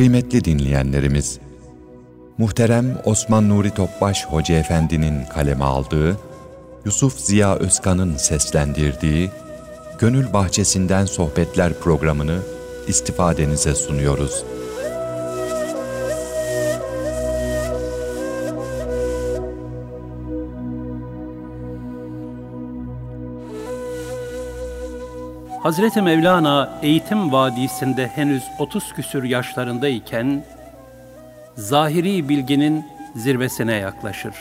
Kıymetli dinleyenlerimiz, muhterem Osman Nuri Topbaş Hoca Efendi'nin kaleme aldığı, Yusuf Ziya Özkan'ın seslendirdiği Gönül Bahçesinden Sohbetler programını istifadenize sunuyoruz. Hazreti Mevlana eğitim vadisinde henüz 30 küsür yaşlarındayken zahiri bilginin zirvesine yaklaşır.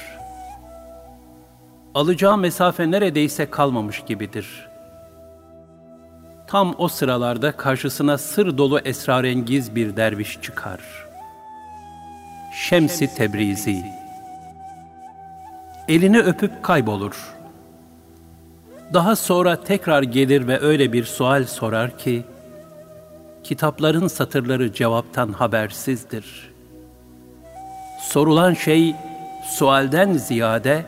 Alacağı mesafe neredeyse kalmamış gibidir. Tam o sıralarda karşısına sır dolu esrarengiz bir derviş çıkar. Şemsi Tebrizi. Elini öpüp kaybolur. Daha sonra tekrar gelir ve öyle bir sual sorar ki, kitapların satırları cevaptan habersizdir. Sorulan şey, sualden ziyade,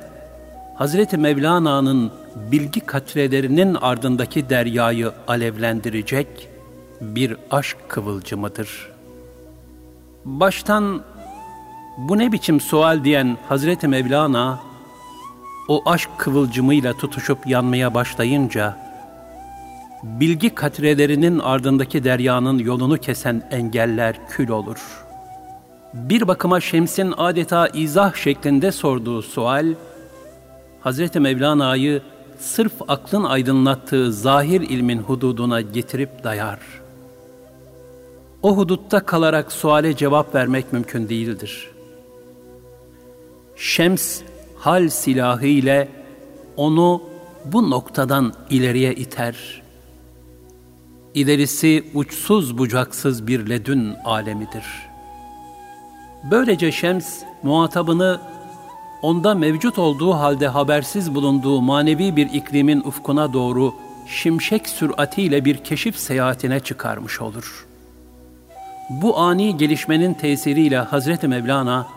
Hazreti Mevlana'nın bilgi katrelerinin ardındaki deryayı alevlendirecek bir aşk kıvılcımıdır. Baştan bu ne biçim sual diyen Hazreti Mevlana, o aşk kıvılcımıyla tutuşup yanmaya başlayınca, bilgi katrelerinin ardındaki deryanın yolunu kesen engeller kül olur. Bir bakıma Şems'in adeta izah şeklinde sorduğu sual, Hazreti Mevlana'yı sırf aklın aydınlattığı zahir ilmin hududuna getirip dayar. O hudutta kalarak suale cevap vermek mümkün değildir. Şems, hal silahı ile onu bu noktadan ileriye iter. İlerisi uçsuz bucaksız bir ledün alemidir. Böylece Şems muhatabını onda mevcut olduğu halde habersiz bulunduğu manevi bir iklimin ufkuna doğru şimşek süratiyle bir keşif seyahatine çıkarmış olur. Bu ani gelişmenin tesiriyle Hazreti Mevlana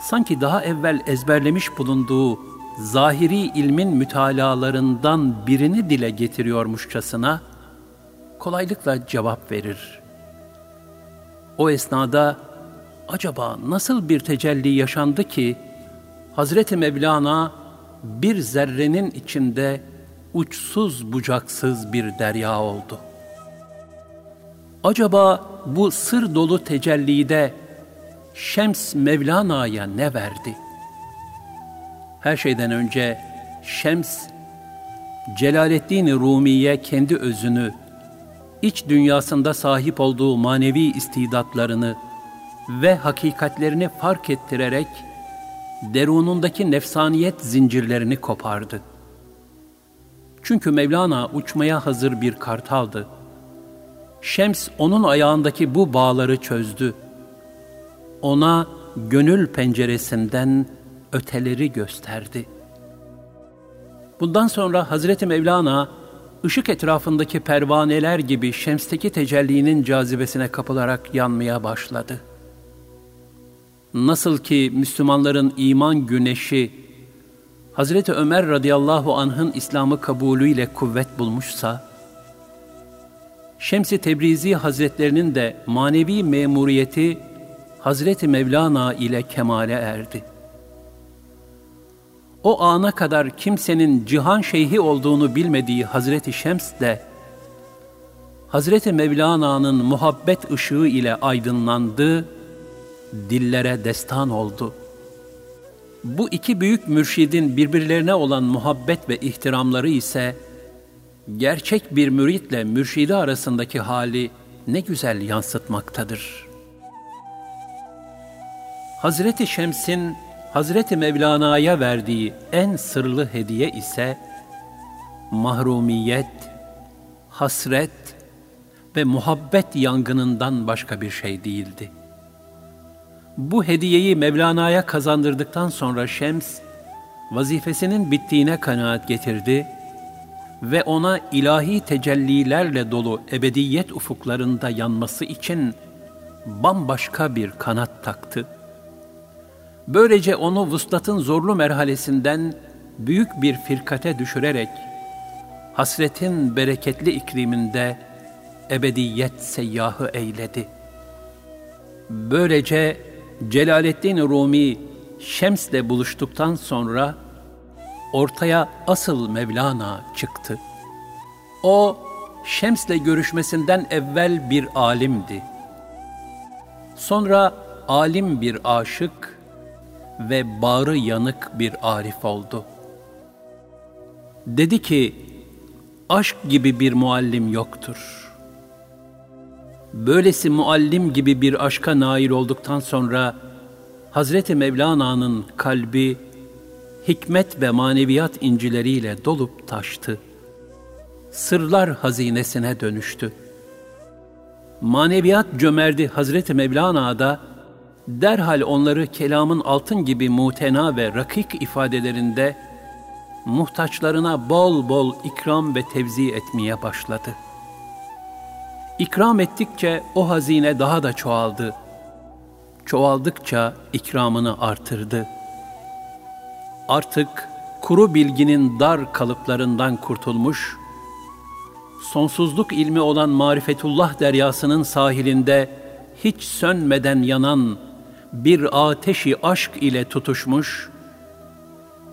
sanki daha evvel ezberlemiş bulunduğu zahiri ilmin mütalalarından birini dile getiriyormuşçasına kolaylıkla cevap verir. O esnada acaba nasıl bir tecelli yaşandı ki Hazreti Mevlana bir zerrenin içinde uçsuz bucaksız bir derya oldu. Acaba bu sır dolu tecellide Şems Mevlana'ya ne verdi? Her şeyden önce Şems, Celaleddin Rumi'ye kendi özünü, iç dünyasında sahip olduğu manevi istidatlarını ve hakikatlerini fark ettirerek derunundaki nefsaniyet zincirlerini kopardı. Çünkü Mevlana uçmaya hazır bir kartaldı. Şems onun ayağındaki bu bağları çözdü ona gönül penceresinden öteleri gösterdi. Bundan sonra Hazreti Mevlana, ışık etrafındaki pervaneler gibi şemsteki tecellinin cazibesine kapılarak yanmaya başladı. Nasıl ki Müslümanların iman güneşi, Hazreti Ömer radıyallahu anh'ın İslam'ı kabulüyle kuvvet bulmuşsa, Şems-i Tebrizi Hazretlerinin de manevi memuriyeti Hazreti Mevlana ile kemale erdi. O ana kadar kimsenin cihan şeyhi olduğunu bilmediği Hazreti Şems de, Hazreti Mevlana'nın muhabbet ışığı ile aydınlandı, dillere destan oldu. Bu iki büyük mürşidin birbirlerine olan muhabbet ve ihtiramları ise, gerçek bir müritle mürşidi arasındaki hali ne güzel yansıtmaktadır.'' Hazreti Şems'in Hazreti Mevlana'ya verdiği en sırlı hediye ise mahrumiyet, hasret ve muhabbet yangınından başka bir şey değildi. Bu hediyeyi Mevlana'ya kazandırdıktan sonra Şems, vazifesinin bittiğine kanaat getirdi ve ona ilahi tecellilerle dolu ebediyet ufuklarında yanması için bambaşka bir kanat taktı. Böylece onu vuslatın zorlu merhalesinden büyük bir firkate düşürerek hasretin bereketli ikliminde ebediyet seyyahı eyledi. Böylece Celaleddin Rumi Şems'le buluştuktan sonra ortaya asıl Mevlana çıktı. O Şems'le görüşmesinden evvel bir alimdi. Sonra alim bir aşık ve bağrı yanık bir arif oldu. Dedi ki, aşk gibi bir muallim yoktur. Böylesi muallim gibi bir aşka nail olduktan sonra Hazreti Mevlana'nın kalbi hikmet ve maneviyat incileriyle dolup taştı. Sırlar hazinesine dönüştü. Maneviyat cömerdi Hazreti Mevlana'da derhal onları kelamın altın gibi mutena ve rakik ifadelerinde muhtaçlarına bol bol ikram ve tevzi etmeye başladı. İkram ettikçe o hazine daha da çoğaldı. Çoğaldıkça ikramını artırdı. Artık kuru bilginin dar kalıplarından kurtulmuş, sonsuzluk ilmi olan marifetullah deryasının sahilinde hiç sönmeden yanan bir ateşi aşk ile tutuşmuş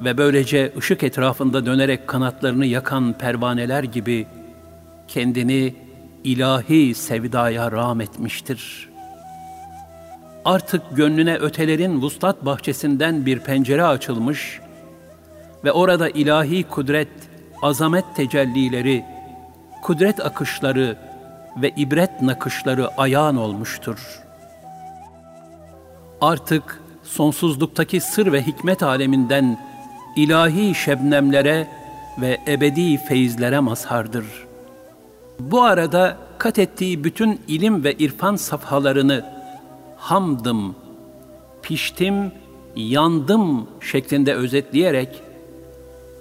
ve böylece ışık etrafında dönerek kanatlarını yakan pervaneler gibi kendini ilahi sevdaya rağm etmiştir. Artık gönlüne ötelerin vuslat bahçesinden bir pencere açılmış ve orada ilahi kudret, azamet tecellileri, kudret akışları ve ibret nakışları ayağın olmuştur. Artık sonsuzluktaki sır ve hikmet aleminden ilahi şebnemlere ve ebedi feyizlere mazhardır. Bu arada kat ettiği bütün ilim ve irfan safhalarını hamdım, piştim, yandım şeklinde özetleyerek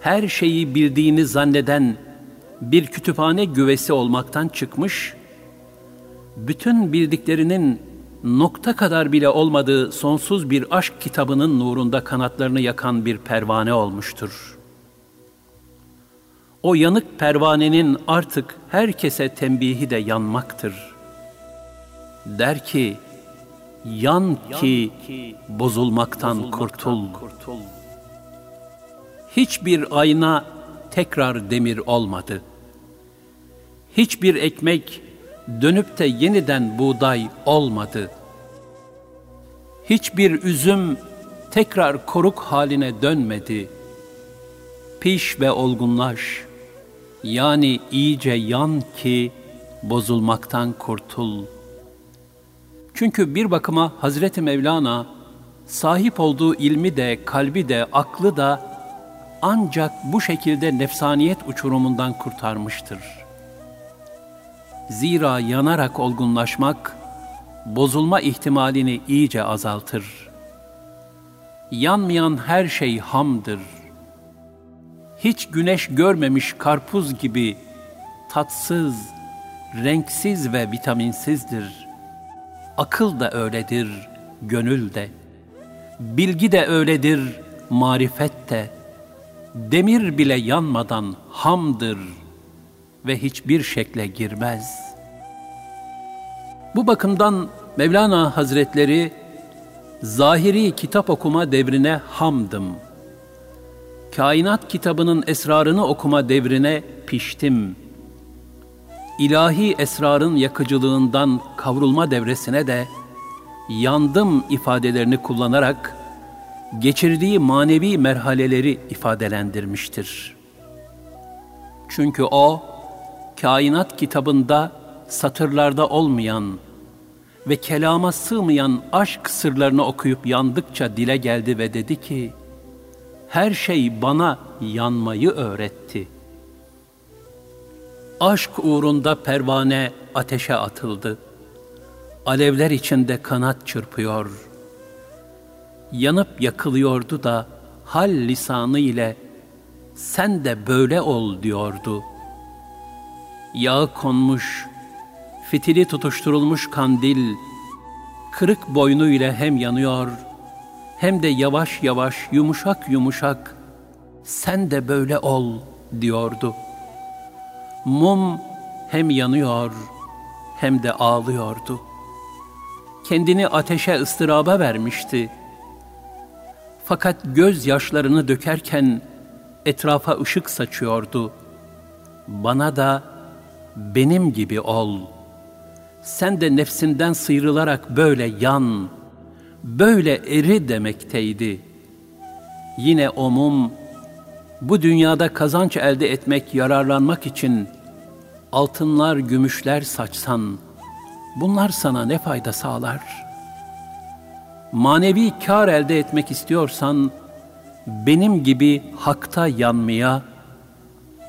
her şeyi bildiğini zanneden bir kütüphane güvesi olmaktan çıkmış, bütün bildiklerinin nokta kadar bile olmadığı sonsuz bir aşk kitabının nurunda kanatlarını yakan bir pervane olmuştur. O yanık pervanenin artık herkese tembihi de yanmaktır. Der ki, yan ki bozulmaktan kurtul. Hiçbir ayna tekrar demir olmadı. Hiçbir ekmek dönüp de yeniden buğday olmadı. Hiçbir üzüm tekrar koruk haline dönmedi. Piş ve olgunlaş, yani iyice yan ki bozulmaktan kurtul. Çünkü bir bakıma Hazreti Mevlana, sahip olduğu ilmi de, kalbi de, aklı da ancak bu şekilde nefsaniyet uçurumundan kurtarmıştır.'' Zira yanarak olgunlaşmak, bozulma ihtimalini iyice azaltır. Yanmayan her şey hamdır. Hiç güneş görmemiş karpuz gibi tatsız, renksiz ve vitaminsizdir. Akıl da öyledir, gönül de. Bilgi de öyledir, marifet de. Demir bile yanmadan hamdır.'' Ve hiçbir şekle girmez. Bu bakımdan Mevlana Hazretleri zahiri kitap okuma devrine hamdım. Kainat kitabının esrarını okuma devrine piştim. İlahi esrarın yakıcılığından kavrulma devresine de yandım ifadelerini kullanarak geçirdiği manevi merhaleleri ifadelendirmiştir. Çünkü o kainat kitabında satırlarda olmayan ve kelama sığmayan aşk sırlarını okuyup yandıkça dile geldi ve dedi ki, her şey bana yanmayı öğretti. Aşk uğrunda pervane ateşe atıldı. Alevler içinde kanat çırpıyor. Yanıp yakılıyordu da hal lisanı ile sen de böyle ol diyordu.'' Yağı konmuş, fitili tutuşturulmuş kandil, kırık boynu ile hem yanıyor, hem de yavaş yavaş, yumuşak yumuşak, sen de böyle ol diyordu. Mum hem yanıyor, hem de ağlıyordu. kendini ateşe ıstıraba vermişti. Fakat göz yaşlarını dökerken etrafa ışık saçıyordu. Bana da benim gibi ol. Sen de nefsinden sıyrılarak böyle yan, böyle eri demekteydi. Yine o mum, bu dünyada kazanç elde etmek, yararlanmak için altınlar, gümüşler saçsan, bunlar sana ne fayda sağlar? Manevi kar elde etmek istiyorsan, benim gibi hakta yanmaya,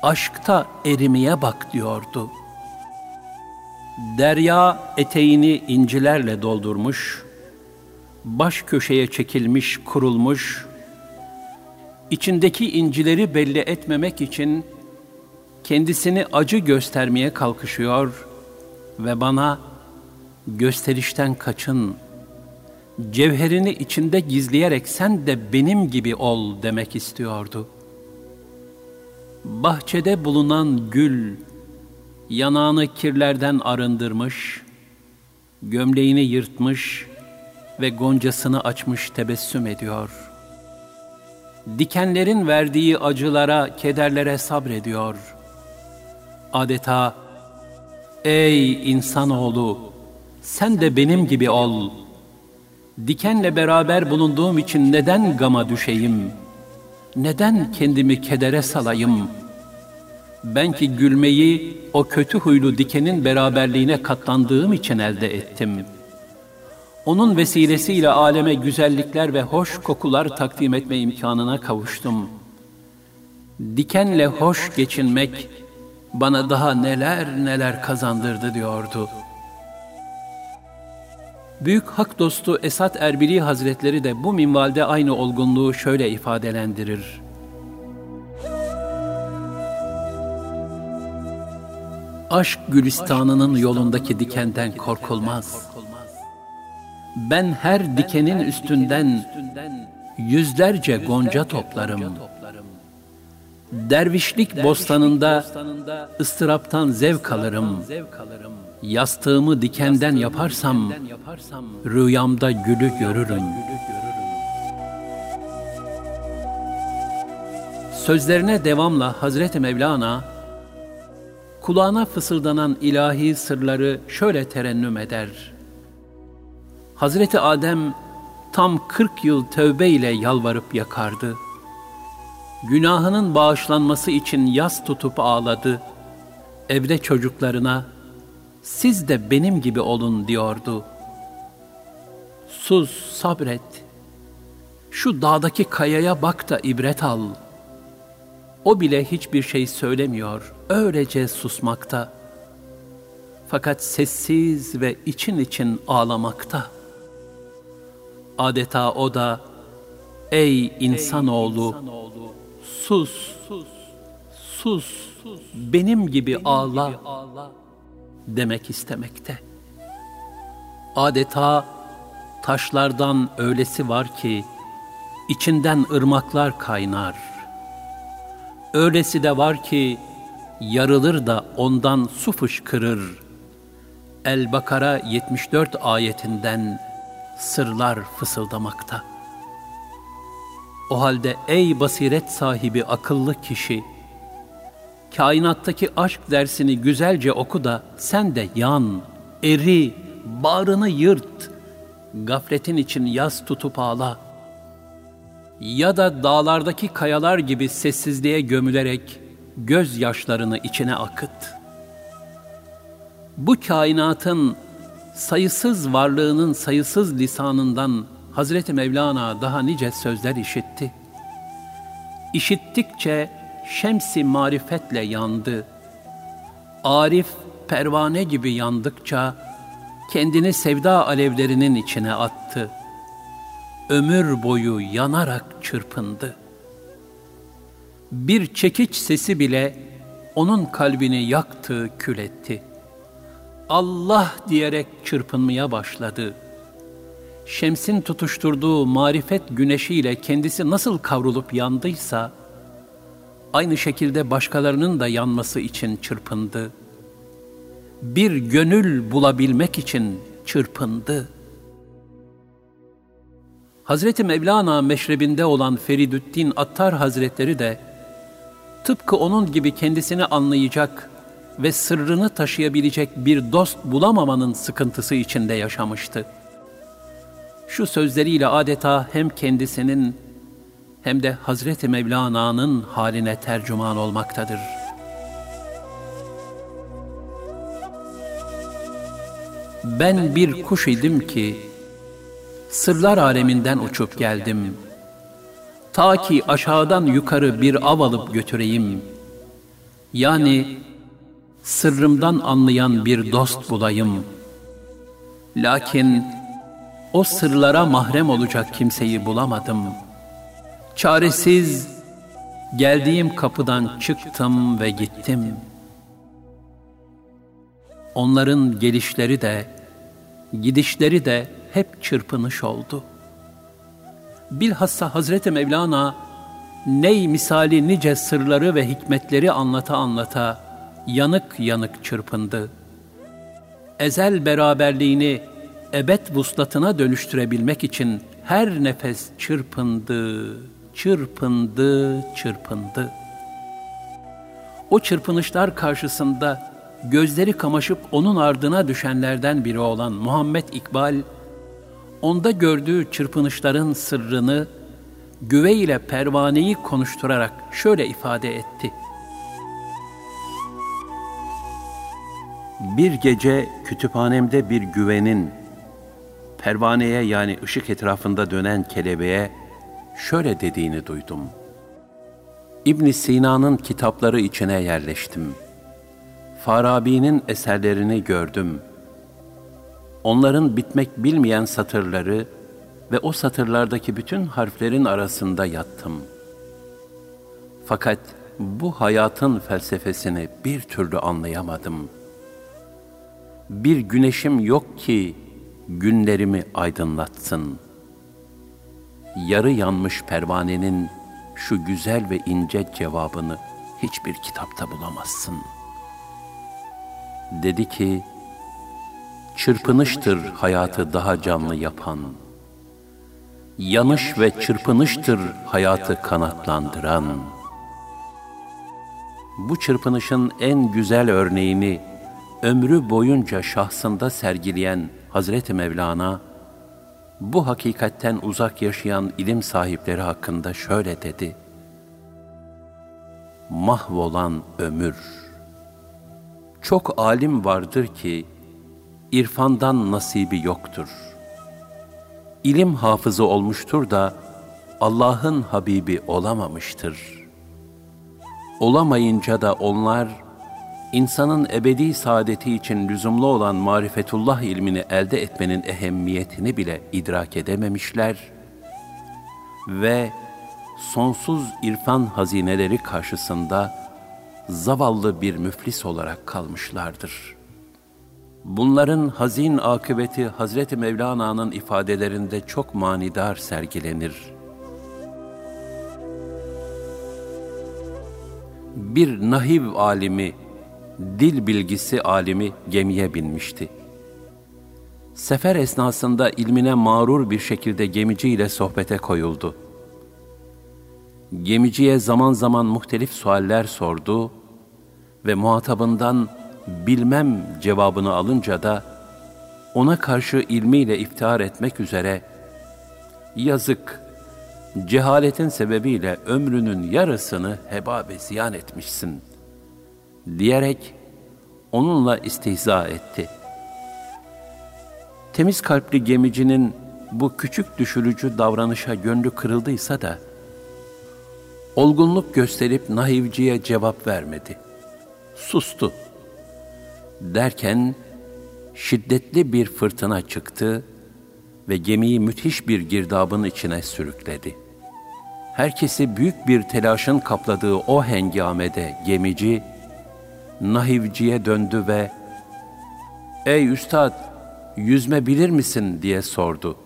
aşkta erimeye bak diyordu. Derya eteğini incilerle doldurmuş, baş köşeye çekilmiş, kurulmuş, içindeki incileri belli etmemek için kendisini acı göstermeye kalkışıyor ve bana gösterişten kaçın, cevherini içinde gizleyerek sen de benim gibi ol demek istiyordu. Bahçede bulunan gül, yanağını kirlerden arındırmış, gömleğini yırtmış ve goncasını açmış tebessüm ediyor. Dikenlerin verdiği acılara, kederlere sabrediyor. Adeta, ey insanoğlu, sen de benim gibi ol. Dikenle beraber bulunduğum için neden gama düşeyim? Neden kendimi kedere salayım? Ben ki gülmeyi o kötü huylu dikenin beraberliğine katlandığım için elde ettim. Onun vesilesiyle aleme güzellikler ve hoş kokular takdim etme imkanına kavuştum. Dikenle hoş geçinmek bana daha neler neler kazandırdı diyordu.'' Büyük hak dostu Esat Erbili Hazretleri de bu minvalde aynı olgunluğu şöyle ifadelendirir. Aşk gülistanının yolundaki dikenden korkulmaz. Ben her dikenin üstünden yüzlerce gonca toplarım. Dervişlik bostanında ıstıraptan zevk alırım. Yastığımı dikenden yaparsam, rüyamda gülü görürüm. Sözlerine devamla Hazreti Mevlana, kulağına fısıldanan ilahi sırları şöyle terennüm eder. Hazreti Adem tam 40 yıl tövbe ile yalvarıp yakardı. Günahının bağışlanması için yas tutup ağladı. Evde çocuklarına, siz de benim gibi olun diyordu. Sus, sabret. Şu dağdaki kayaya bak da ibret al. O bile hiçbir şey söylemiyor, öylece susmakta. Fakat sessiz ve için için ağlamakta. Adeta o da, ey insanoğlu, sus, sus, sus, benim gibi ağla demek istemekte. Adeta taşlardan öylesi var ki içinden ırmaklar kaynar. Öylesi de var ki yarılır da ondan su fışkırır. El-Bakara 74 ayetinden sırlar fısıldamakta. O halde ey basiret sahibi akıllı kişi, kainattaki aşk dersini güzelce oku da sen de yan, eri, bağrını yırt, gafletin için yaz tutup ağla. Ya da dağlardaki kayalar gibi sessizliğe gömülerek gözyaşlarını içine akıt. Bu kainatın sayısız varlığının sayısız lisanından Hazreti Mevlana daha nice sözler işitti. İşittikçe şemsi marifetle yandı. Arif pervane gibi yandıkça kendini sevda alevlerinin içine attı. Ömür boyu yanarak çırpındı. Bir çekiç sesi bile onun kalbini yaktı, kül etti. Allah diyerek çırpınmaya başladı. Şems'in tutuşturduğu marifet güneşiyle kendisi nasıl kavrulup yandıysa, aynı şekilde başkalarının da yanması için çırpındı. Bir gönül bulabilmek için çırpındı. Hazreti Mevlana meşrebinde olan Feridüddin Attar Hazretleri de tıpkı onun gibi kendisini anlayacak ve sırrını taşıyabilecek bir dost bulamamanın sıkıntısı içinde yaşamıştı. Şu sözleriyle adeta hem kendisinin hem de Hazreti Mevlana'nın haline tercüman olmaktadır. Ben bir kuş idim ki, sırlar aleminden uçup geldim. Ta ki aşağıdan yukarı bir av alıp götüreyim. Yani sırrımdan anlayan bir dost bulayım. Lakin o sırlara mahrem olacak kimseyi bulamadım. Çaresiz geldiğim kapıdan çıktım ve gittim. Onların gelişleri de, gidişleri de hep çırpınış oldu. Bilhassa Hazreti Mevlana, ney misali nice sırları ve hikmetleri anlata anlata, yanık yanık çırpındı. Ezel beraberliğini ebed vuslatına dönüştürebilmek için her nefes çırpındı, çırpındı, çırpındı. O çırpınışlar karşısında gözleri kamaşıp onun ardına düşenlerden biri olan Muhammed İkbal, onda gördüğü çırpınışların sırrını güve ile pervaneyi konuşturarak şöyle ifade etti. Bir gece kütüphanemde bir güvenin pervaneye yani ışık etrafında dönen kelebeğe şöyle dediğini duydum. İbn Sina'nın kitapları içine yerleştim. Farabi'nin eserlerini gördüm. Onların bitmek bilmeyen satırları ve o satırlardaki bütün harflerin arasında yattım. Fakat bu hayatın felsefesini bir türlü anlayamadım. Bir güneşim yok ki günlerimi aydınlatsın. Yarı yanmış pervanenin şu güzel ve ince cevabını hiçbir kitapta bulamazsın. Dedi ki, çırpınıştır hayatı daha canlı yapan. Yanış ve çırpınıştır hayatı kanatlandıran. Bu çırpınışın en güzel örneğini ömrü boyunca şahsında sergileyen Hazreti Mevlana, bu hakikatten uzak yaşayan ilim sahipleri hakkında şöyle dedi. Mahvolan ömür. Çok alim vardır ki, irfandan nasibi yoktur. İlim hafızı olmuştur da, Allah'ın Habibi olamamıştır. Olamayınca da onlar, insanın ebedi saadeti için lüzumlu olan marifetullah ilmini elde etmenin ehemmiyetini bile idrak edememişler ve sonsuz irfan hazineleri karşısında zavallı bir müflis olarak kalmışlardır. Bunların hazin akıbeti Hazreti Mevlana'nın ifadelerinde çok manidar sergilenir. Bir nahiv alimi dil bilgisi alimi gemiye binmişti. Sefer esnasında ilmine mağrur bir şekilde gemiciyle sohbete koyuldu. Gemiciye zaman zaman muhtelif sualler sordu ve muhatabından bilmem cevabını alınca da ona karşı ilmiyle iftihar etmek üzere yazık, cehaletin sebebiyle ömrünün yarısını heba ve ziyan etmişsin diyerek onunla istihza etti. Temiz kalpli gemicinin bu küçük düşürücü davranışa gönlü kırıldıysa da, olgunluk gösterip nahivciye cevap vermedi. Sustu. Derken şiddetli bir fırtına çıktı ve gemiyi müthiş bir girdabın içine sürükledi. Herkesi büyük bir telaşın kapladığı o hengamede gemici, nahivciye döndü ve ''Ey üstad, yüzme bilir misin?'' diye sordu.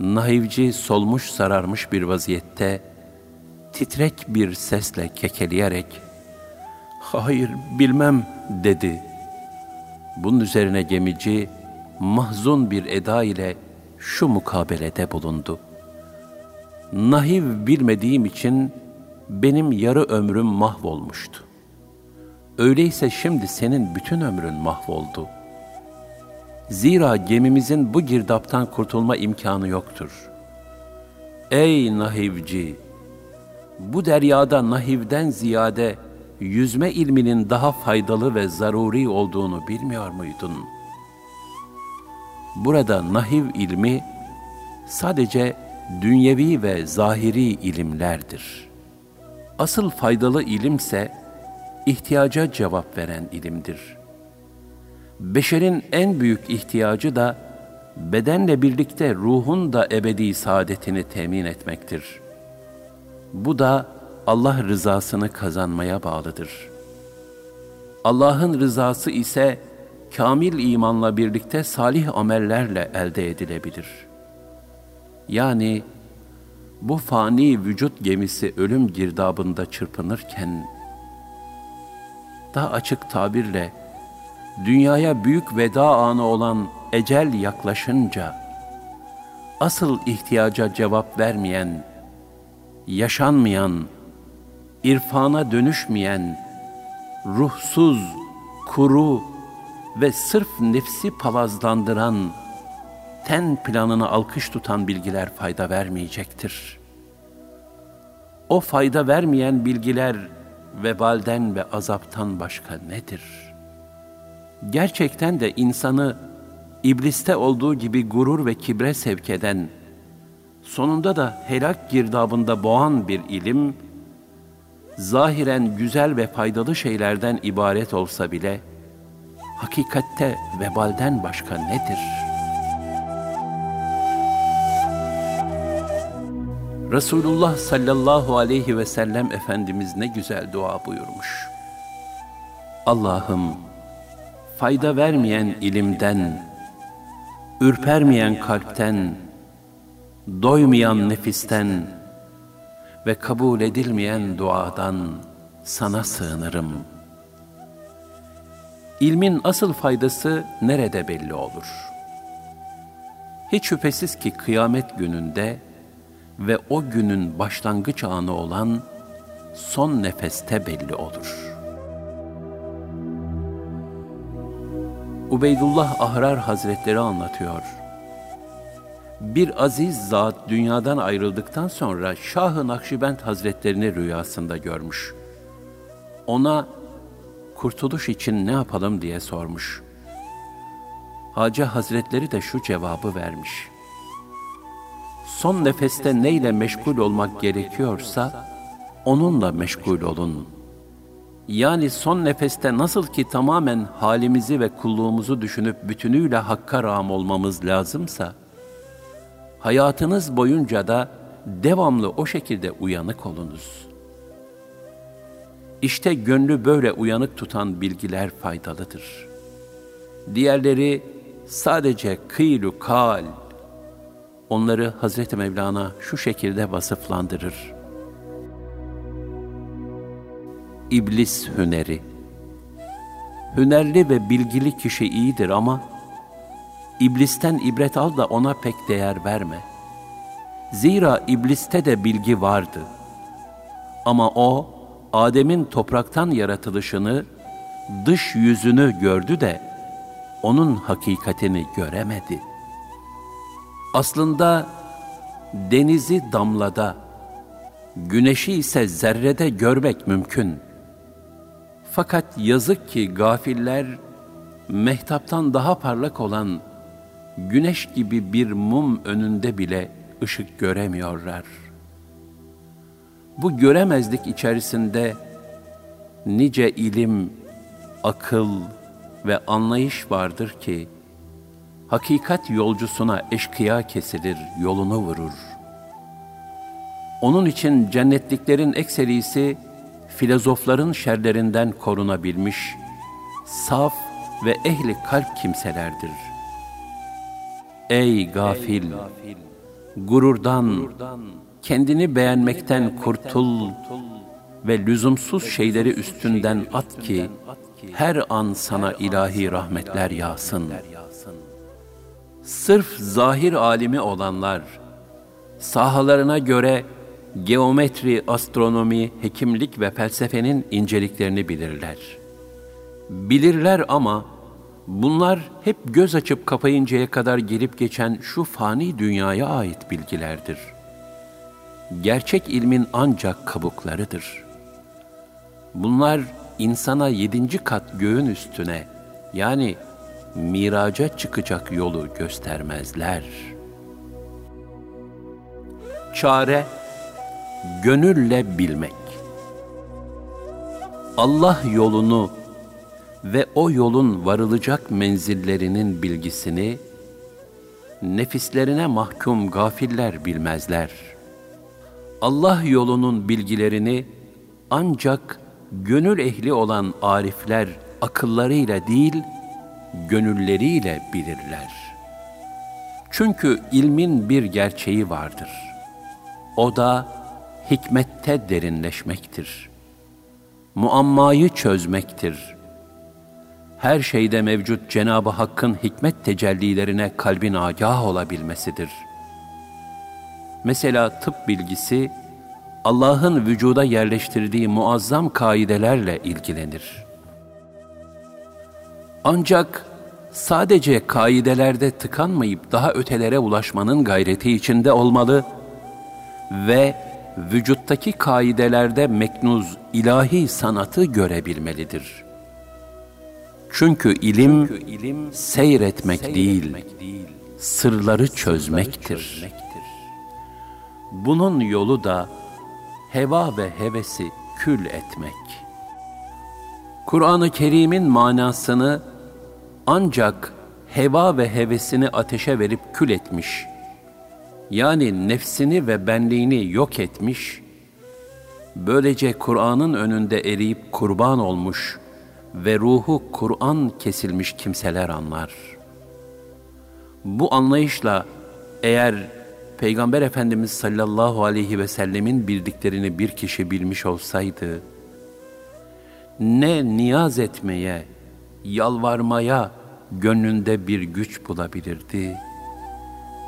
Nahivci solmuş sararmış bir vaziyette, titrek bir sesle kekeleyerek, ''Hayır, bilmem.'' dedi. Bunun üzerine gemici, mahzun bir eda ile şu mukabelede bulundu. Nahiv bilmediğim için benim yarı ömrüm mahvolmuştu. Öyleyse şimdi senin bütün ömrün mahvoldu. Zira gemimizin bu girdaptan kurtulma imkanı yoktur. Ey nahivci! Bu deryada nahivden ziyade yüzme ilminin daha faydalı ve zaruri olduğunu bilmiyor muydun? Burada nahiv ilmi sadece dünyevi ve zahiri ilimlerdir. Asıl faydalı ilimse ihtiyaca cevap veren ilimdir. Beşerin en büyük ihtiyacı da bedenle birlikte ruhun da ebedi saadetini temin etmektir. Bu da Allah rızasını kazanmaya bağlıdır. Allah'ın rızası ise kamil imanla birlikte salih amellerle elde edilebilir. Yani bu fani vücut gemisi ölüm girdabında çırpınırken, daha açık tabirle, dünyaya büyük veda anı olan ecel yaklaşınca, asıl ihtiyaca cevap vermeyen, yaşanmayan, irfana dönüşmeyen, ruhsuz, kuru ve sırf nefsi palazlandıran, ten planını alkış tutan bilgiler fayda vermeyecektir. O fayda vermeyen bilgiler vebalden ve azaptan başka nedir? Gerçekten de insanı ibliste olduğu gibi gurur ve kibre sevk eden, sonunda da helak girdabında boğan bir ilim, zahiren güzel ve faydalı şeylerden ibaret olsa bile, hakikatte vebalden başka nedir? Resulullah sallallahu aleyhi ve sellem Efendimiz ne güzel dua buyurmuş. Allah'ım, fayda vermeyen ilimden, ürpermeyen kalpten, doymayan nefisten ve kabul edilmeyen duadan sana sığınırım. İlmin asıl faydası nerede belli olur? Hiç şüphesiz ki kıyamet gününde ve o günün başlangıç anı olan son nefeste belli olur. Ubeydullah Ahrar Hazretleri anlatıyor bir aziz zat dünyadan ayrıldıktan sonra Şah-ı Nakşibend Hazretlerini rüyasında görmüş. Ona kurtuluş için ne yapalım diye sormuş. Hacı Hazretleri de şu cevabı vermiş. Son nefeste neyle meşgul olmak gerekiyorsa onunla meşgul olun. Yani son nefeste nasıl ki tamamen halimizi ve kulluğumuzu düşünüp bütünüyle hakka rağm olmamız lazımsa, hayatınız boyunca da devamlı o şekilde uyanık olunuz. İşte gönlü böyle uyanık tutan bilgiler faydalıdır. Diğerleri sadece kıylu kal. Onları Hazreti Mevlana şu şekilde vasıflandırır. İblis hüneri Hünerli ve bilgili kişi iyidir ama İblisten ibret al da ona pek değer verme. Zira ibliste de bilgi vardı. Ama o, Adem'in topraktan yaratılışını, dış yüzünü gördü de, onun hakikatini göremedi. Aslında denizi damlada, güneşi ise zerrede görmek mümkün. Fakat yazık ki gafiller, mehtaptan daha parlak olan güneş gibi bir mum önünde bile ışık göremiyorlar. Bu göremezlik içerisinde nice ilim, akıl ve anlayış vardır ki, hakikat yolcusuna eşkıya kesilir, yolunu vurur. Onun için cennetliklerin ekserisi, filozofların şerlerinden korunabilmiş, saf ve ehli kalp kimselerdir.'' Ey gafil, gururdan, kendini beğenmekten kurtul ve lüzumsuz şeyleri üstünden at ki her an sana ilahi rahmetler yağsın. Sırf zahir alimi olanlar, sahalarına göre geometri, astronomi, hekimlik ve felsefenin inceliklerini bilirler. Bilirler ama bunlar hep göz açıp kapayıncaya kadar gelip geçen şu fani dünyaya ait bilgilerdir. Gerçek ilmin ancak kabuklarıdır. Bunlar insana yedinci kat göğün üstüne yani miraca çıkacak yolu göstermezler. Çare gönülle bilmek. Allah yolunu ve o yolun varılacak menzillerinin bilgisini nefislerine mahkum gafiller bilmezler. Allah yolunun bilgilerini ancak gönül ehli olan arifler akıllarıyla değil, gönülleriyle bilirler. Çünkü ilmin bir gerçeği vardır. O da hikmette derinleşmektir. Muammayı çözmektir. Her şeyde mevcut Cenab-ı Hakk'ın hikmet tecellilerine kalbin agah olabilmesidir. Mesela tıp bilgisi, Allah'ın vücuda yerleştirdiği muazzam kaidelerle ilgilenir. Ancak sadece kaidelerde tıkanmayıp daha ötelere ulaşmanın gayreti içinde olmalı ve vücuttaki kaidelerde meknuz ilahi sanatı görebilmelidir. Çünkü ilim, Çünkü ilim seyretmek, seyretmek değil, değil, sırları çözmektir. çözmektir. Bunun yolu da heva ve hevesi kül etmek. Kur'an-ı Kerim'in manasını ancak heva ve hevesini ateşe verip kül etmiş, yani nefsini ve benliğini yok etmiş, böylece Kur'an'ın önünde eriyip kurban olmuş ve ruhu Kur'an kesilmiş kimseler anlar. Bu anlayışla eğer Peygamber Efendimiz sallallahu aleyhi ve sellemin bildiklerini bir kişi bilmiş olsaydı, ne niyaz etmeye, yalvarmaya gönlünde bir güç bulabilirdi,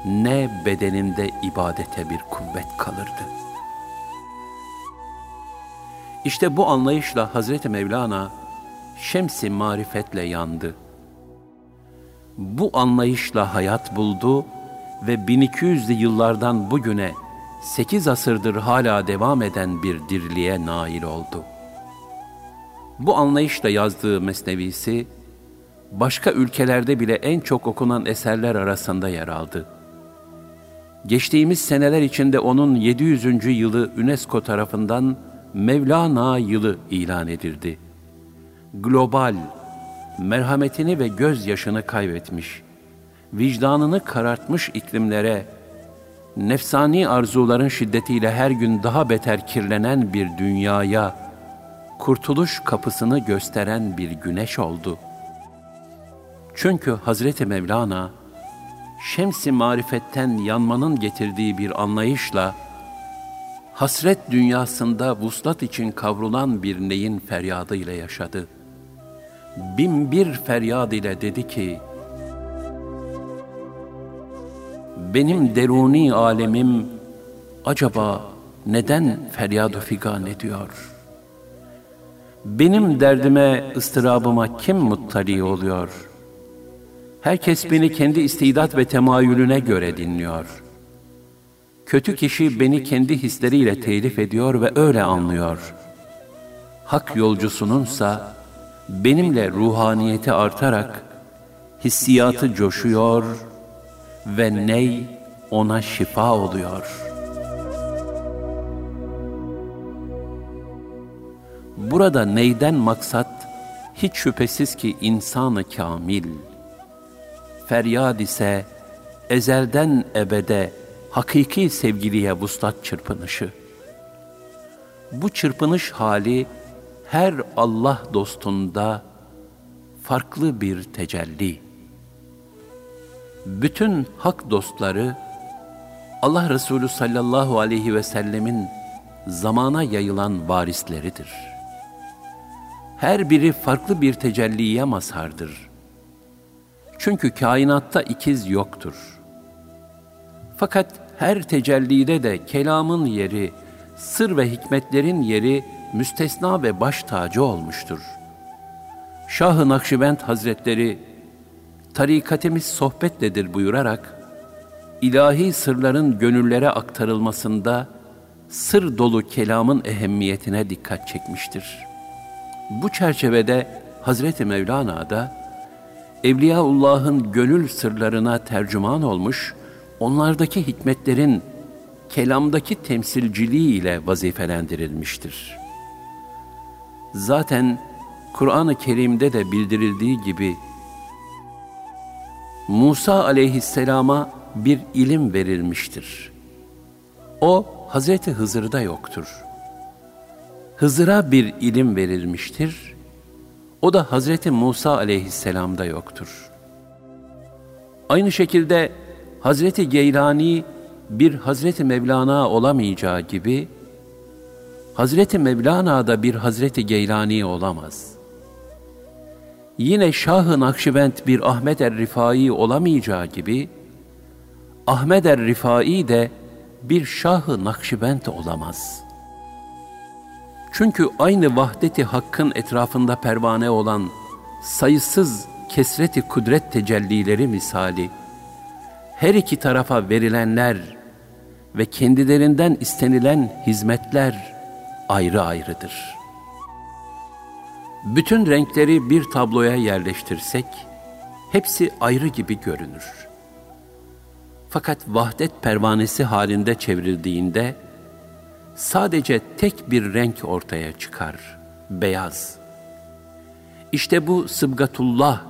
ne bedeninde ibadete bir kuvvet kalırdı. İşte bu anlayışla Hazreti Mevlana şemsi marifetle yandı. Bu anlayışla hayat buldu ve 1200'lü yıllardan bugüne 8 asırdır hala devam eden bir dirliğe nail oldu. Bu anlayışla yazdığı mesnevisi, başka ülkelerde bile en çok okunan eserler arasında yer aldı. Geçtiğimiz seneler içinde onun 700. yılı UNESCO tarafından Mevlana yılı ilan edildi. Global, merhametini ve gözyaşını kaybetmiş, vicdanını karartmış iklimlere, nefsani arzuların şiddetiyle her gün daha beter kirlenen bir dünyaya, kurtuluş kapısını gösteren bir güneş oldu. Çünkü Hazreti Mevlana, şems-i marifetten yanmanın getirdiği bir anlayışla, hasret dünyasında vuslat için kavrulan bir neyin feryadıyla yaşadı. Bin bir feryad ile dedi ki, benim deruni alemim acaba neden feryad-ı figan ediyor? Benim derdime, ıstırabıma kim muttali oluyor? Herkes beni kendi istidat ve temayülüne göre dinliyor. Kötü kişi beni kendi hisleriyle telif ediyor ve öyle anlıyor. Hak yolcusununsa benimle ruhaniyeti artarak hissiyatı coşuyor ve ney ona şifa oluyor. Burada neyden maksat hiç şüphesiz ki insanı kamil. Feryad ise ezelden ebede hakiki sevgiliye vuslat çırpınışı. Bu çırpınış hali her Allah dostunda farklı bir tecelli bütün hak dostları Allah Resulü sallallahu aleyhi ve sellemin zamana yayılan varisleridir. Her biri farklı bir tecelliye mazhardır. Çünkü kainatta ikiz yoktur. Fakat her tecellide de kelamın yeri, sır ve hikmetlerin yeri müstesna ve baş tacı olmuştur. Şah-ı Nakşibend Hazretleri, tarikatimiz sohbetledir buyurarak, ilahi sırların gönüllere aktarılmasında sır dolu kelamın ehemmiyetine dikkat çekmiştir. Bu çerçevede Hazreti Mevlana da Evliyaullah'ın gönül sırlarına tercüman olmuş, onlardaki hikmetlerin kelamdaki temsilciliği ile vazifelendirilmiştir. Zaten Kur'an-ı Kerim'de de bildirildiği gibi Musa aleyhisselama bir ilim verilmiştir. O Hazreti Hızır'da yoktur. Hızır'a bir ilim verilmiştir. O da Hazreti Musa aleyhisselamda yoktur. Aynı şekilde Hazreti Geylani bir Hazreti Mevlana olamayacağı gibi Hazreti Mevlana da bir Hazreti Geylani olamaz. Yine Şah-ı Nakşibend bir Ahmet er-Rifai olamayacağı gibi Ahmet er-Rifai de bir Şah-ı Nakşibend olamaz. Çünkü aynı vahdeti hakkın etrafında pervane olan sayısız kesreti kudret tecellileri misali, her iki tarafa verilenler ve kendilerinden istenilen hizmetler ayrı ayrıdır. Bütün renkleri bir tabloya yerleştirsek, hepsi ayrı gibi görünür. Fakat vahdet pervanesi halinde çevrildiğinde, sadece tek bir renk ortaya çıkar, beyaz. İşte bu sıbgatullah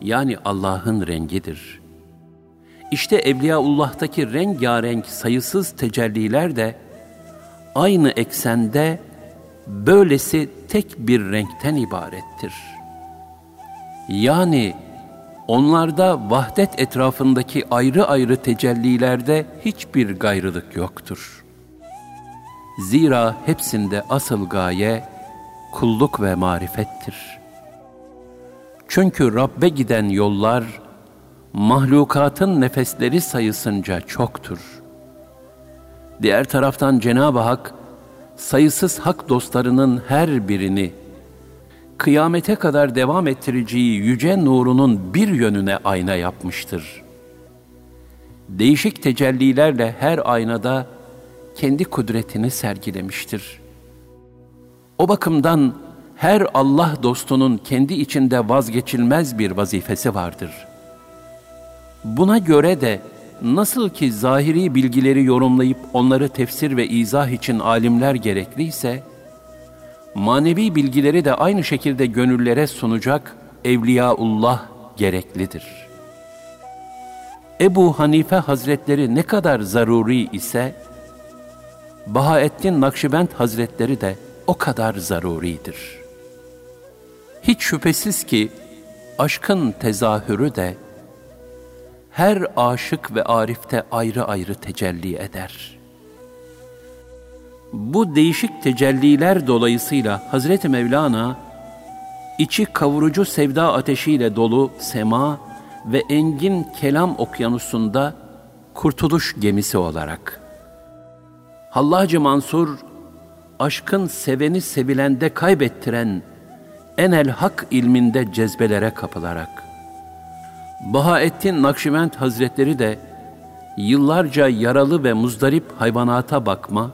yani Allah'ın rengidir. İşte Evliyaullah'taki rengarenk sayısız tecelliler de aynı eksende böylesi tek bir renkten ibarettir. Yani onlarda vahdet etrafındaki ayrı ayrı tecellilerde hiçbir gayrılık yoktur. Zira hepsinde asıl gaye kulluk ve marifettir. Çünkü Rabbe giden yollar mahlukatın nefesleri sayısınca çoktur. Diğer taraftan Cenab-ı Hak sayısız hak dostlarının her birini kıyamete kadar devam ettireceği yüce nurunun bir yönüne ayna yapmıştır. Değişik tecellilerle her aynada kendi kudretini sergilemiştir. O bakımdan her Allah dostunun kendi içinde vazgeçilmez bir vazifesi vardır. Buna göre de nasıl ki zahiri bilgileri yorumlayıp onları tefsir ve izah için alimler gerekliyse, manevi bilgileri de aynı şekilde gönüllere sunacak Evliyaullah gereklidir. Ebu Hanife Hazretleri ne kadar zaruri ise, Bahaettin Nakşibend Hazretleri de o kadar zaruridir. Hiç şüphesiz ki aşkın tezahürü de her aşık ve arifte ayrı ayrı tecelli eder. Bu değişik tecelliler dolayısıyla Hazreti Mevlana, içi kavurucu sevda ateşiyle dolu sema ve engin kelam okyanusunda kurtuluş gemisi olarak. Hallacı Mansur, aşkın seveni sevilende kaybettiren enel hak ilminde cezbelere kapılarak, Bahaettin Nakşibend Hazretleri de yıllarca yaralı ve muzdarip hayvanata bakma,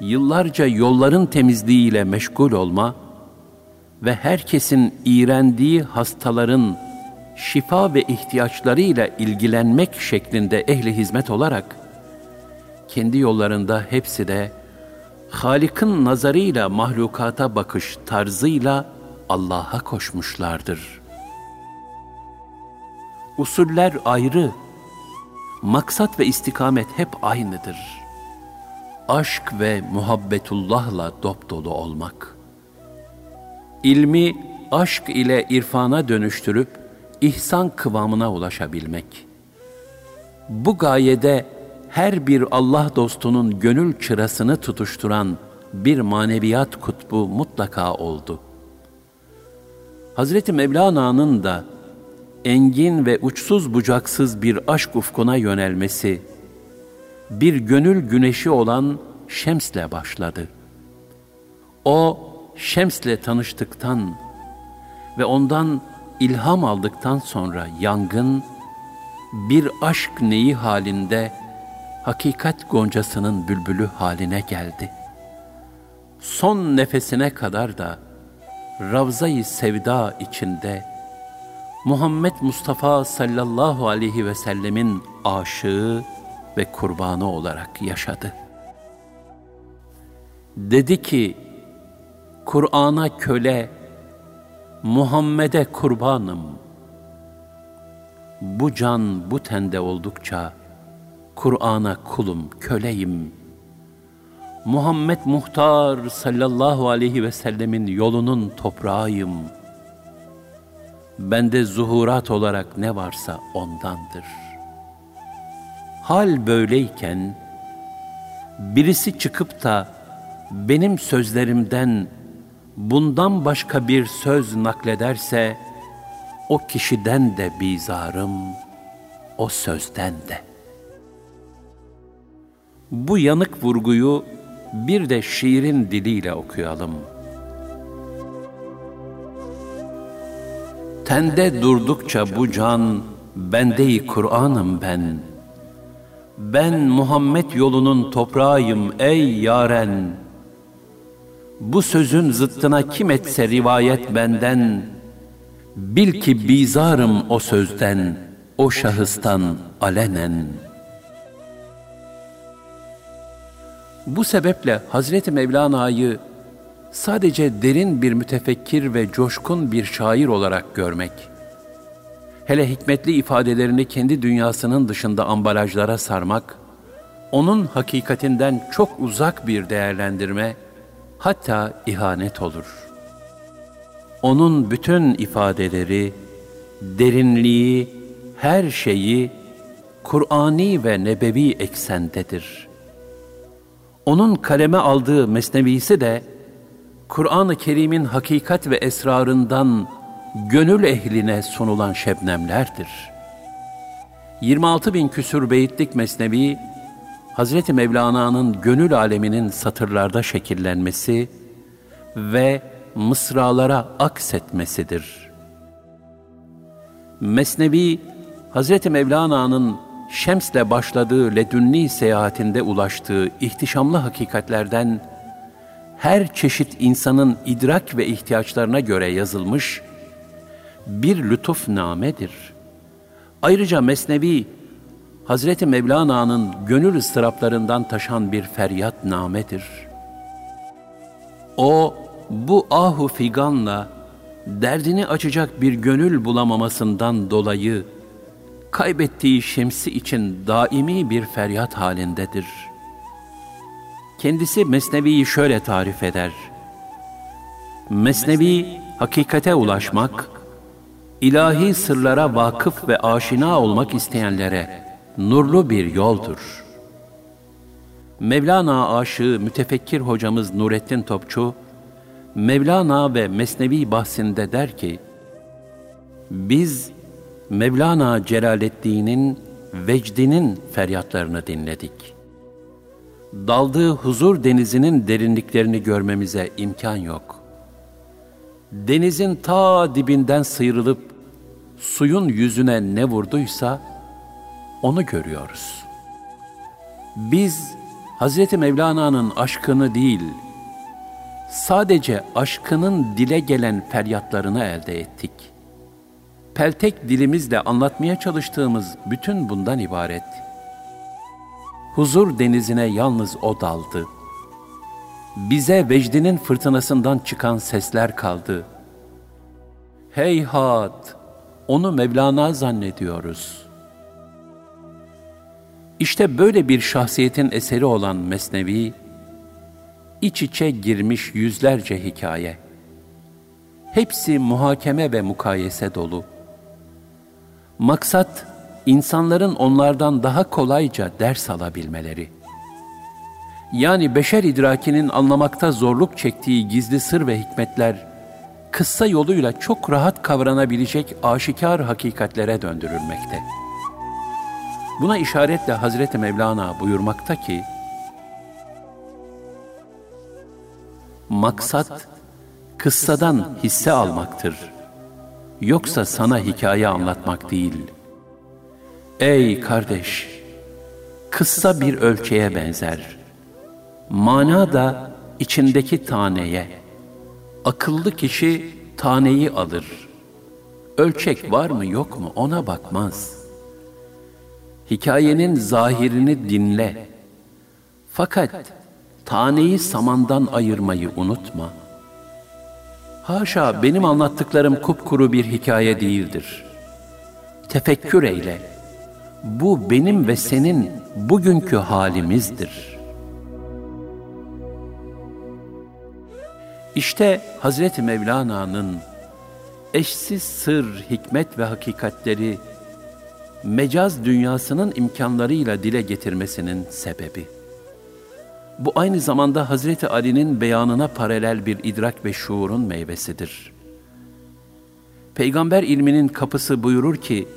yıllarca yolların temizliğiyle meşgul olma ve herkesin iğrendiği hastaların şifa ve ihtiyaçlarıyla ilgilenmek şeklinde ehli hizmet olarak kendi yollarında hepsi de Halik'in nazarıyla mahlukata bakış tarzıyla Allah'a koşmuşlardır.'' Usuller ayrı, maksat ve istikamet hep aynıdır. Aşk ve muhabbetullahla dopdolu olmak. İlmi aşk ile irfana dönüştürüp ihsan kıvamına ulaşabilmek. Bu gayede her bir Allah dostunun gönül çırasını tutuşturan bir maneviyat kutbu mutlaka oldu. Hazreti Mevlana'nın da engin ve uçsuz bucaksız bir aşk ufkuna yönelmesi, bir gönül güneşi olan Şems'le başladı. O, Şems'le tanıştıktan ve ondan ilham aldıktan sonra yangın, bir aşk neyi halinde hakikat goncasının bülbülü haline geldi. Son nefesine kadar da Ravza-i Sevda içinde Muhammed Mustafa sallallahu aleyhi ve sellemin aşığı ve kurbanı olarak yaşadı. Dedi ki, Kur'an'a köle, Muhammed'e kurbanım. Bu can bu tende oldukça, Kur'an'a kulum, köleyim. Muhammed Muhtar sallallahu aleyhi ve sellemin yolunun toprağıyım. Bende zuhurat olarak ne varsa ondandır. Hal böyleyken, birisi çıkıp da benim sözlerimden bundan başka bir söz naklederse, o kişiden de bizarım, o sözden de.'' Bu yanık vurguyu bir de şiirin diliyle okuyalım. Tende durdukça bu can, bendeyi Kur'an'ım ben. Ben Muhammed yolunun toprağıyım ey yaren. Bu sözün zıttına kim etse rivayet benden, bil ki bizarım o sözden, o şahıstan alenen.'' Bu sebeple Hazreti Mevlana'yı sadece derin bir mütefekkir ve coşkun bir şair olarak görmek, hele hikmetli ifadelerini kendi dünyasının dışında ambalajlara sarmak, onun hakikatinden çok uzak bir değerlendirme, hatta ihanet olur. Onun bütün ifadeleri, derinliği, her şeyi Kur'ani ve nebevi eksendedir.'' Onun kaleme aldığı mesnevisi de Kur'an-ı Kerim'in hakikat ve esrarından gönül ehline sunulan şebnemlerdir. 26 bin küsür beyitlik mesnevi, Hazreti Mevlana'nın gönül aleminin satırlarda şekillenmesi ve mısralara aksetmesidir. Mesnevi, Hazreti Mevlana'nın Şems'le başladığı ledünni seyahatinde ulaştığı ihtişamlı hakikatlerden her çeşit insanın idrak ve ihtiyaçlarına göre yazılmış bir lütuf namedir. Ayrıca Mesnevi, Hazreti Mevlana'nın gönül ıstıraplarından taşan bir feryat namedir. O, bu ahu figanla derdini açacak bir gönül bulamamasından dolayı kaybettiği şemsi için daimi bir feryat halindedir. Kendisi Mesnevi'yi şöyle tarif eder. Mesnevi, hakikate ulaşmak, ilahi sırlara vakıf ve aşina olmak isteyenlere nurlu bir yoldur. Mevlana aşığı mütefekkir hocamız Nurettin Topçu, Mevlana ve Mesnevi bahsinde der ki, biz Mevlana Celaleddin'in vecdinin feryatlarını dinledik. Daldığı huzur denizinin derinliklerini görmemize imkan yok. Denizin ta dibinden sıyrılıp suyun yüzüne ne vurduysa onu görüyoruz. Biz Hz. Mevlana'nın aşkını değil, sadece aşkının dile gelen feryatlarını elde ettik peltek dilimizle anlatmaya çalıştığımız bütün bundan ibaret. Huzur denizine yalnız o daldı. Bize vecdinin fırtınasından çıkan sesler kaldı. Heyhat, onu Mevlana zannediyoruz. İşte böyle bir şahsiyetin eseri olan Mesnevi, iç içe girmiş yüzlerce hikaye. Hepsi muhakeme ve mukayese dolu. Maksat, insanların onlardan daha kolayca ders alabilmeleri. Yani beşer idrakinin anlamakta zorluk çektiği gizli sır ve hikmetler, kıssa yoluyla çok rahat kavranabilecek aşikar hakikatlere döndürülmekte. Buna işaretle Hazreti Mevlana buyurmakta ki, Maksat, kıssadan hisse almaktır. Yoksa sana hikaye anlatmak değil. Ey kardeş! Kıssa bir ölçeğe benzer. Mana da içindeki taneye. Akıllı kişi taneyi alır. Ölçek var mı yok mu ona bakmaz. Hikayenin zahirini dinle. Fakat taneyi samandan ayırmayı unutma. Haşa benim anlattıklarım kupkuru bir hikaye değildir. Tefekkür eyle. Bu benim ve senin bugünkü halimizdir. İşte Hazreti Mevlana'nın eşsiz sır, hikmet ve hakikatleri mecaz dünyasının imkanlarıyla dile getirmesinin sebebi. Bu aynı zamanda Hazreti Ali'nin beyanına paralel bir idrak ve şuurun meyvesidir. Peygamber ilminin kapısı buyurur ki,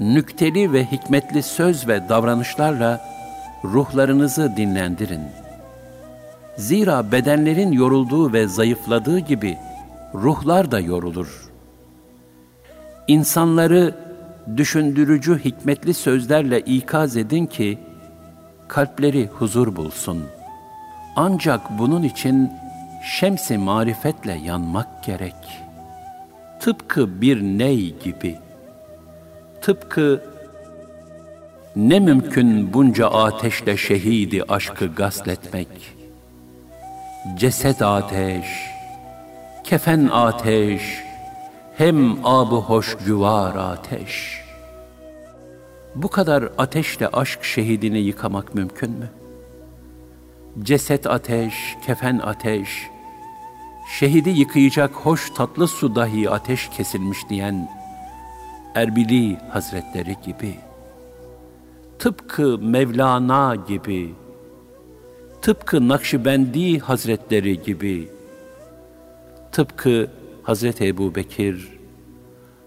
nükteli ve hikmetli söz ve davranışlarla ruhlarınızı dinlendirin. Zira bedenlerin yorulduğu ve zayıfladığı gibi ruhlar da yorulur. İnsanları düşündürücü hikmetli sözlerle ikaz edin ki, kalpleri huzur bulsun. Ancak bunun için şemsi marifetle yanmak gerek. Tıpkı bir ney gibi. Tıpkı ne mümkün bunca ateşle şehidi aşkı gasletmek. Ceset ateş, kefen ateş, hem abu hoş güvar ateş.'' Bu kadar ateşle aşk şehidini yıkamak mümkün mü? Ceset ateş, kefen ateş, şehidi yıkayacak hoş tatlı su dahi ateş kesilmiş diyen Erbili Hazretleri gibi, tıpkı Mevlana gibi, tıpkı Nakşibendi Hazretleri gibi, tıpkı Hazreti Ebu Bekir,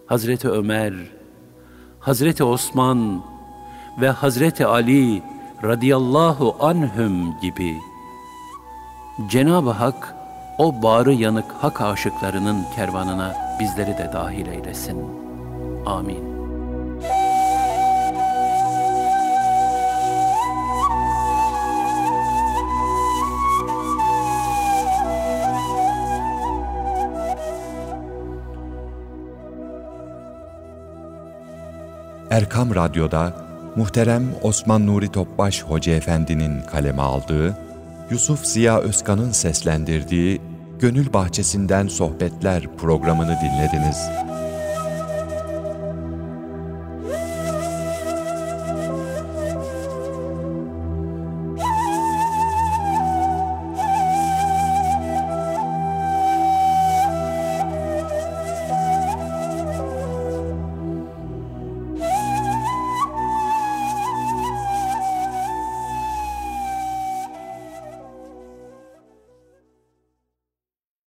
Hazreti Ömer, Hazreti Osman ve Hazreti Ali radıyallahu anhüm gibi Cenab-ı Hak o bağrı yanık hak aşıklarının kervanına bizleri de dahil eylesin. Amin. Erkam Radyo'da muhterem Osman Nuri Topbaş Hoca Efendi'nin kaleme aldığı, Yusuf Ziya Özkan'ın seslendirdiği Gönül Bahçesinden Sohbetler programını dinlediniz.